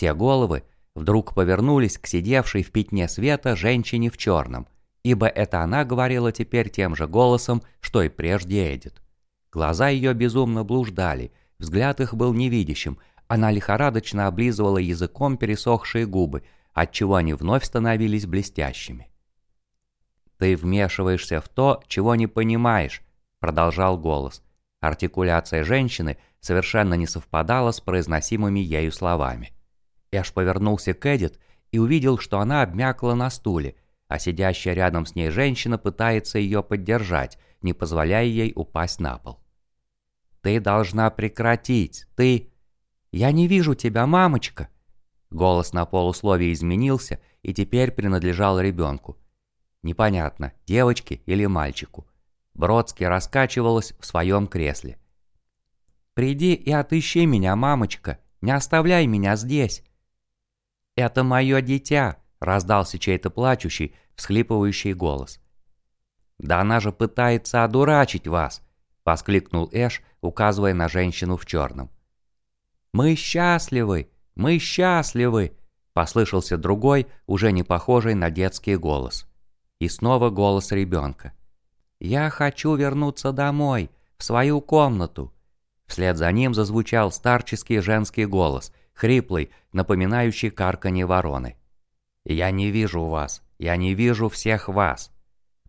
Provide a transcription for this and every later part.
Все головы вдруг повернулись к сидевшей в пятне света женщине в черном, ибо это она говорила теперь тем же голосом, что и прежде Эдит. Глаза ее безумно блуждали, взгляд их был невидящим, она лихорадочно облизывала языком пересохшие губы, отчего они вновь становились блестящими. «Ты вмешиваешься в то, чего не понимаешь», — продолжал голос. Артикуляция женщины совершенно не совпадала с произносимыми ею словами. Эш повернулся к Эдит и увидел, что она обмякла на стуле, а сидящая рядом с ней женщина пытается ее поддержать, не позволяя ей упасть на пол. «Ты должна прекратить, ты...» «Я не вижу тебя, мамочка!» Голос на полусловие изменился и теперь принадлежал ребенку. Непонятно, девочке или мальчику. Бродский раскачивалась в своем кресле. «Приди и отыщи меня, мамочка! Не оставляй меня здесь!» «Это мое дитя!» – раздался чей-то плачущий, всхлипывающий голос. «Да она же пытается одурачить вас!» – воскликнул Эш, указывая на женщину в черном. «Мы счастливы! Мы счастливы!» – послышался другой, уже не похожий на детский голос. И снова голос ребенка. «Я хочу вернуться домой, в свою комнату!» Вслед за ним зазвучал старческий женский голос, хриплый, напоминающий карканье вороны. «Я не вижу вас, я не вижу всех вас!»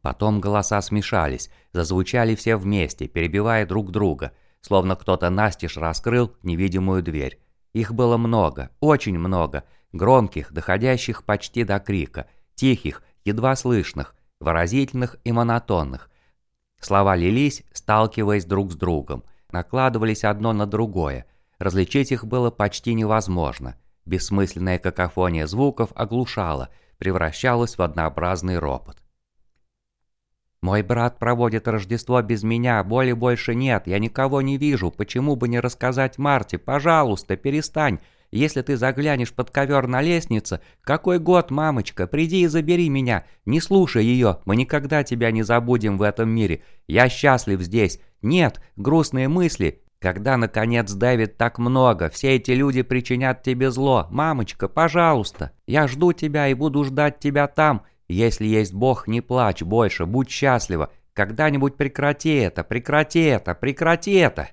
Потом голоса смешались, зазвучали все вместе, перебивая друг друга, словно кто-то настежь раскрыл невидимую дверь. Их было много, очень много, громких, доходящих почти до крика, тихих, едва слышных, выразительных и монотонных. Слова лились, сталкиваясь друг с другом, накладывались одно на другое. Различить их было почти невозможно. Бессмысленная какофония звуков оглушала, превращалась в однообразный ропот. «Мой брат проводит Рождество без меня, боли больше нет, я никого не вижу, почему бы не рассказать Марте? Пожалуйста, перестань. Если ты заглянешь под ковер на лестнице, какой год, мамочка, приди и забери меня. Не слушай ее, мы никогда тебя не забудем в этом мире. Я счастлив здесь. Нет, грустные мысли, когда, наконец, давит так много, все эти люди причинят тебе зло. Мамочка, пожалуйста, я жду тебя и буду ждать тебя там. Если есть Бог, не плачь больше, будь счастлива. Когда-нибудь прекрати это, прекрати это, прекрати это!»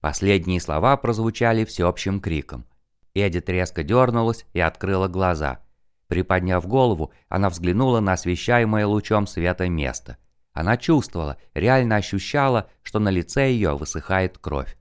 Последние слова прозвучали всеобщим криком. Эдит резко дернулась и открыла глаза. Приподняв голову, она взглянула на освещаемое лучом света место. Она чувствовала, реально ощущала, что на лице ее высыхает кровь.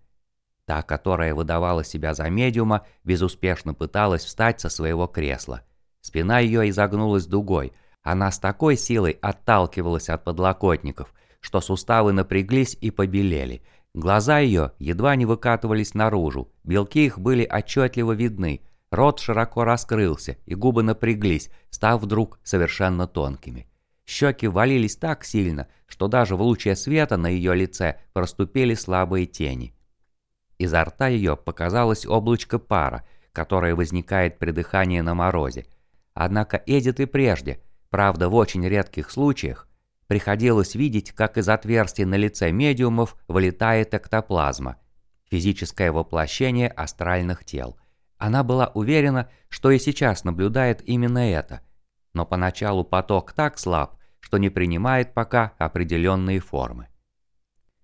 Та, которая выдавала себя за медиума, безуспешно пыталась встать со своего кресла. Спина ее изогнулась дугой. Она с такой силой отталкивалась от подлокотников, что суставы напряглись и побелели. Глаза ее едва не выкатывались наружу, белки их были отчетливо видны, рот широко раскрылся, и губы напряглись, став вдруг совершенно тонкими. Щеки валились так сильно, что даже в луче света на ее лице проступили слабые тени. Изо рта ее показалось облачко пара, которое возникает при дыхании на морозе – Однако Эдит и прежде, правда в очень редких случаях, приходилось видеть, как из отверстий на лице медиумов вылетает эктоплазма, физическое воплощение астральных тел. Она была уверена, что и сейчас наблюдает именно это, но поначалу поток так слаб, что не принимает пока определенные формы.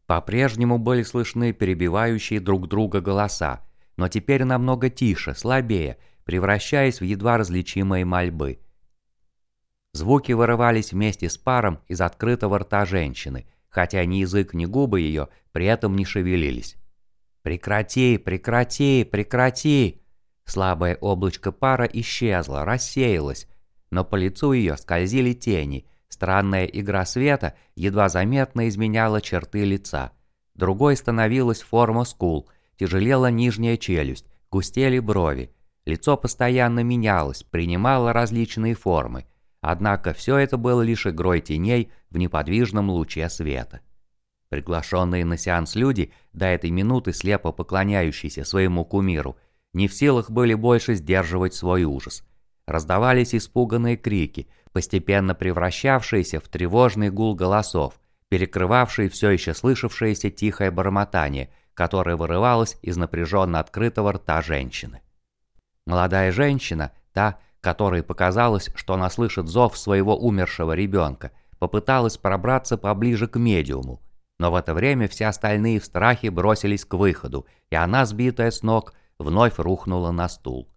По-прежнему были слышны перебивающие друг друга голоса, но теперь намного тише, слабее – превращаясь в едва различимые мольбы. Звуки вырывались вместе с паром из открытого рта женщины, хотя ни язык, ни губы ее при этом не шевелились. «Прекрати, прекрати, прекрати!» Слабое облачко пара исчезло, рассеялось, но по лицу ее скользили тени, странная игра света едва заметно изменяла черты лица. Другой становилась форма скул, тяжелела нижняя челюсть, густели брови, Лицо постоянно менялось, принимало различные формы, однако все это было лишь игрой теней в неподвижном луче света. Приглашенные на сеанс люди, до этой минуты слепо поклоняющиеся своему кумиру, не в силах были больше сдерживать свой ужас. Раздавались испуганные крики, постепенно превращавшиеся в тревожный гул голосов, перекрывавшие все еще слышавшееся тихое бормотание, которое вырывалось из напряженно открытого рта женщины. Молодая женщина, та, которой показалось, что она слышит зов своего умершего ребенка, попыталась пробраться поближе к медиуму. Но в это время все остальные в страхе бросились к выходу, и она, сбитая с ног, вновь рухнула на стул.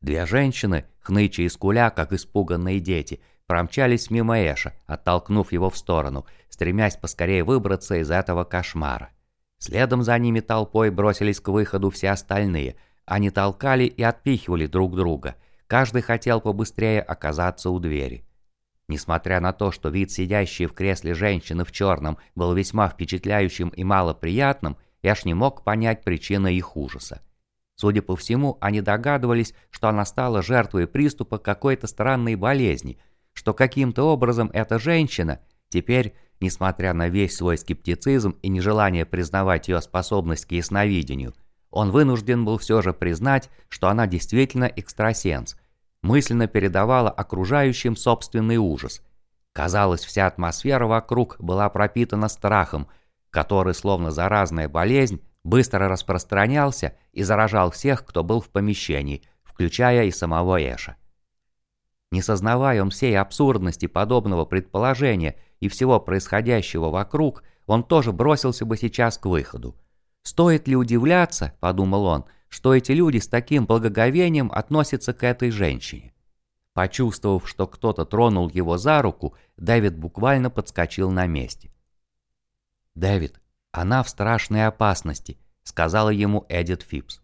Две женщины, хныча и скуля, как испуганные дети, промчались мимо Эша, оттолкнув его в сторону, стремясь поскорее выбраться из этого кошмара. Следом за ними толпой бросились к выходу все остальные. Они толкали и отпихивали друг друга. Каждый хотел побыстрее оказаться у двери. Несмотря на то, что вид сидящей в кресле женщины в черном был весьма впечатляющим и малоприятным, Эш не мог понять причины их ужаса. Судя по всему, они догадывались, что она стала жертвой приступа какой-то странной болезни, что каким-то образом эта женщина теперь, несмотря на весь свой скептицизм и нежелание признавать ее способность к ясновидению, он вынужден был все же признать, что она действительно экстрасенс, мысленно передавала окружающим собственный ужас. Казалось, вся атмосфера вокруг была пропитана страхом, который, словно заразная болезнь, быстро распространялся и заражал всех, кто был в помещении, включая и самого Эша. Не сознавая он всей абсурдности подобного предположения и всего происходящего вокруг, он тоже бросился бы сейчас к выходу. «Стоит ли удивляться, — подумал он, — что эти люди с таким благоговением относятся к этой женщине?» Почувствовав, что кто-то тронул его за руку, Дэвид буквально подскочил на месте. «Дэвид, она в страшной опасности», — сказала ему Эдит Фипс.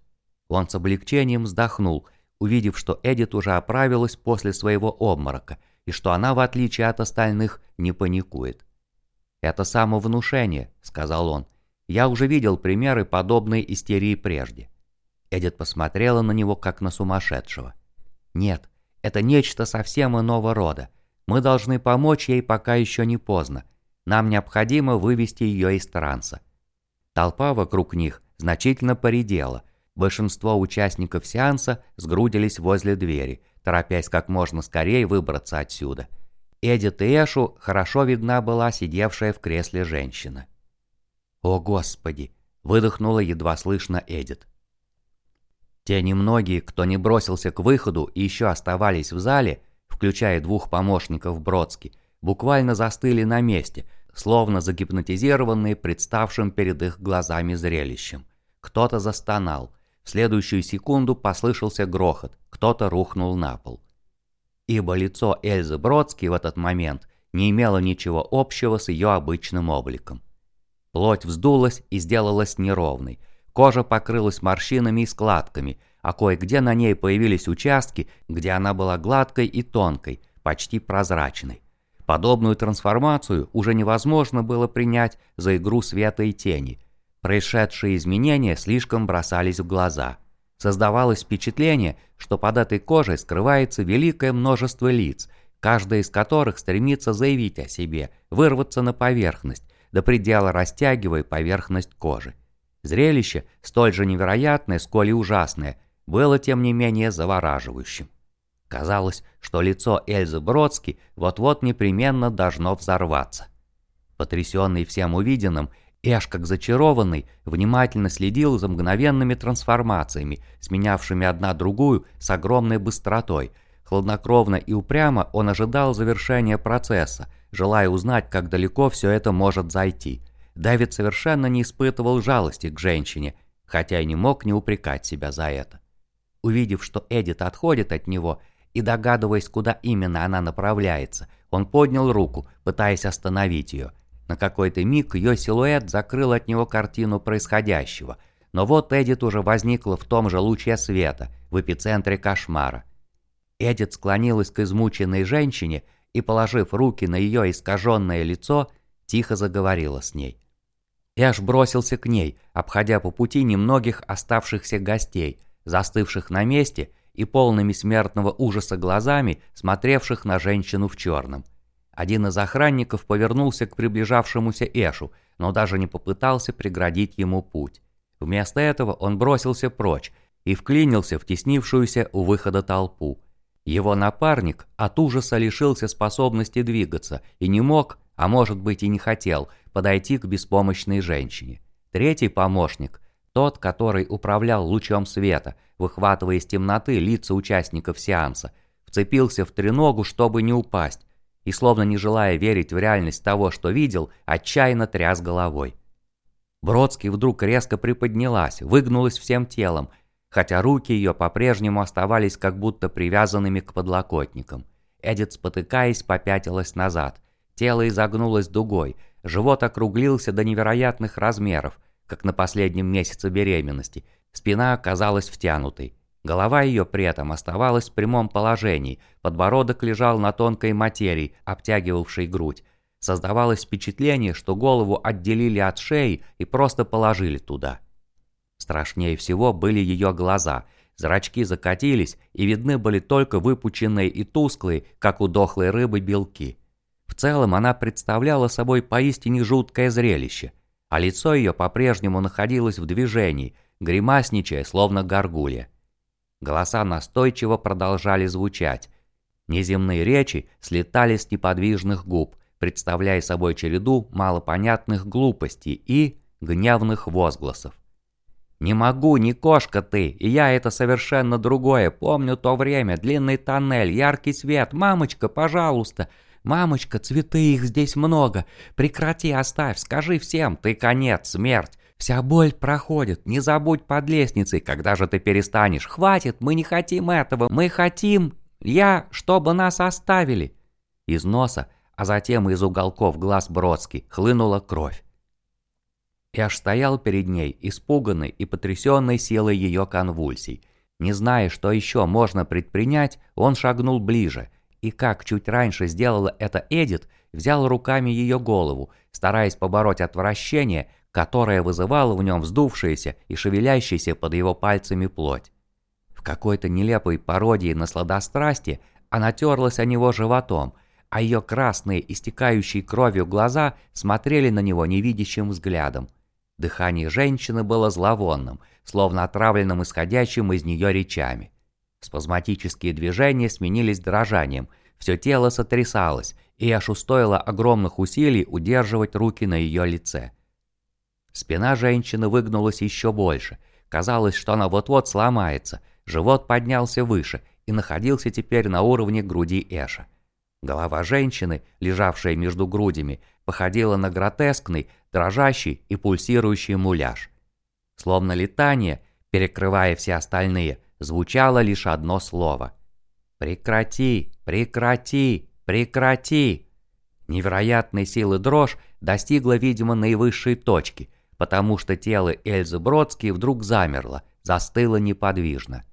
Он с облегчением вздохнул, увидев, что Эдит уже оправилась после своего обморока и что она, в отличие от остальных, не паникует. «Это самовнушение», — сказал он. «Я уже видел примеры подобной истерии прежде». Эдит посмотрела на него, как на сумасшедшего. «Нет, это нечто совсем иного рода. Мы должны помочь ей, пока еще не поздно. Нам необходимо вывести ее из транса». Толпа вокруг них значительно поредела — Большинство участников сеанса сгрудились возле двери, торопясь как можно скорее выбраться отсюда. Эдит и Эшу хорошо видна была сидевшая в кресле женщина. «О, Господи!» – выдохнула едва слышно Эдит. Те немногие, кто не бросился к выходу и еще оставались в зале, включая двух помощников Бродски, буквально застыли на месте, словно загипнотизированные представшим перед их глазами зрелищем. Кто-то застонал – в следующую секунду послышался грохот, кто-то рухнул на пол. Ибо лицо Эльзы Бродски в этот момент не имело ничего общего с ее обычным обликом. Плоть вздулась и сделалась неровной, кожа покрылась морщинами и складками, а кое-где на ней появились участки, где она была гладкой и тонкой, почти прозрачной. Подобную трансформацию уже невозможно было принять за игру света и тени, Происшедшие изменения слишком бросались в глаза. Создавалось впечатление, что под этой кожей скрывается великое множество лиц, каждая из которых стремится заявить о себе, вырваться на поверхность, до предела растягивая поверхность кожи. Зрелище, столь же невероятное, сколь и ужасное, было тем не менее завораживающим. Казалось, что лицо Эльзы Бродски вот-вот непременно должно взорваться. Потрясенный всем увиденным, Эш, как зачарованный, внимательно следил за мгновенными трансформациями, сменявшими одна другую с огромной быстротой. Хладнокровно и упрямо он ожидал завершения процесса, желая узнать, как далеко все это может зайти. Дэвид совершенно не испытывал жалости к женщине, хотя и не мог не упрекать себя за это. Увидев, что Эдит отходит от него, и догадываясь, куда именно она направляется, он поднял руку, пытаясь остановить ее – на какой-то миг ее силуэт закрыл от него картину происходящего, но вот Эдит уже возникла в том же луче света, в эпицентре кошмара. Эдит склонилась к измученной женщине и, положив руки на ее искаженное лицо, тихо заговорила с ней. Эш бросился к ней, обходя по пути немногих оставшихся гостей, застывших на месте и полными смертного ужаса глазами, смотревших на женщину в черном. Один из охранников повернулся к приближавшемуся Эшу, но даже не попытался преградить ему путь. Вместо этого он бросился прочь и вклинился в теснившуюся у выхода толпу. Его напарник от ужаса лишился способности двигаться и не мог, а может быть и не хотел, подойти к беспомощной женщине. Третий помощник, Тот, который управлял лучом света, выхватывая из темноты лица участников сеанса, вцепился в треногу, чтобы не упасть, и, словно не желая верить в реальность того, что видел, отчаянно тряс головой. Бродский вдруг резко приподнялась, выгнулась всем телом, хотя руки ее по-прежнему оставались как будто привязанными к подлокотникам. Эдит, спотыкаясь, попятилась назад. Тело изогнулось дугой, живот округлился до невероятных размеров, как на последнем месяце беременности. Спина оказалась втянутой. Голова ее при этом оставалась в прямом положении, подбородок лежал на тонкой материи, обтягивавшей грудь. Создавалось впечатление, что голову отделили от шеи и просто положили туда. Страшнее всего были ее глаза. Зрачки закатились, и видны были только выпученные и тусклые, как у дохлой рыбы, белки. В целом она представляла собой поистине жуткое зрелище – а лицо ее по-прежнему находилось в движении, гримасничая, словно горгулья. Голоса настойчиво продолжали звучать. Неземные речи слетали с неподвижных губ, представляя собой череду малопонятных глупостей и гневных возгласов. «Не могу, не кошка ты, и я это совершенно другое. Помню то время, длинный тоннель, яркий свет. Мамочка, пожалуйста, «Мамочка, цветы их здесь много. Прекрати, оставь, скажи всем, ты конец, смерть. Вся боль проходит, не забудь под лестницей, когда же ты перестанешь. Хватит, мы не хотим этого, мы хотим... Я, чтобы нас оставили». Из носа, а затем из уголков глаз Бродски хлынула кровь. Эш стоял перед ней, испуганный и потрясенный силой ее конвульсий. Не зная, что еще можно предпринять, он шагнул ближе – и как чуть раньше сделала это Эдит, взял руками ее голову, стараясь побороть отвращение, которое вызывало в нем вздувшееся и шевелящееся под его пальцами плоть. В какой-то нелепой пародии на сладострастие она терлась о него животом, а ее красные, истекающие кровью глаза смотрели на него невидящим взглядом. Дыхание женщины было зловонным, словно отравленным исходящим из нее речами. Спазматические движения сменились дрожанием, все тело сотрясалось, и аж устоило огромных усилий удерживать руки на ее лице. Спина женщины выгнулась еще больше. Казалось, что она вот-вот сломается. Живот поднялся выше и находился теперь на уровне груди Эша. Голова женщины, лежавшая между грудями, походила на гротескный, дрожащий и пульсирующий муляж. Словно летание, перекрывая все остальные, звучало лишь одно слово. «Прекрати! Прекрати! Прекрати!» Невероятной силы дрожь достигла, видимо, наивысшей точки, потому что тело Эльзы Бродски вдруг замерло, застыло неподвижно.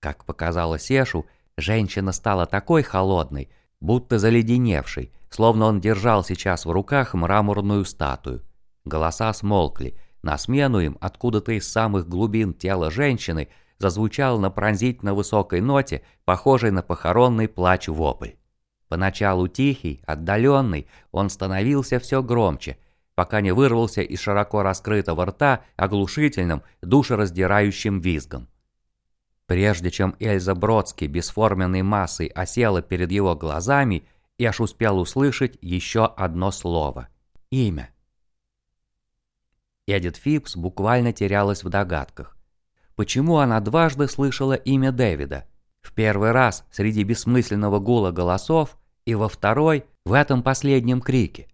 Как показало Сешу, женщина стала такой холодной, будто заледеневшей, словно он держал сейчас в руках мраморную статую. Голоса смолкли, на смену им откуда-то из самых глубин тела женщины – зазвучал на пронзительно высокой ноте, похожей на похоронный плач-вопль. Поначалу тихий, отдаленный, он становился все громче, пока не вырвался из широко раскрытого рта оглушительным, душераздирающим визгом. Прежде чем Эльза Бродски бесформенной массой осела перед его глазами, Эш успел услышать еще одно слово – имя. Эдит Фипс буквально терялась в догадках почему она дважды слышала имя Дэвида. В первый раз среди бессмысленного гула голосов и во второй в этом последнем крике.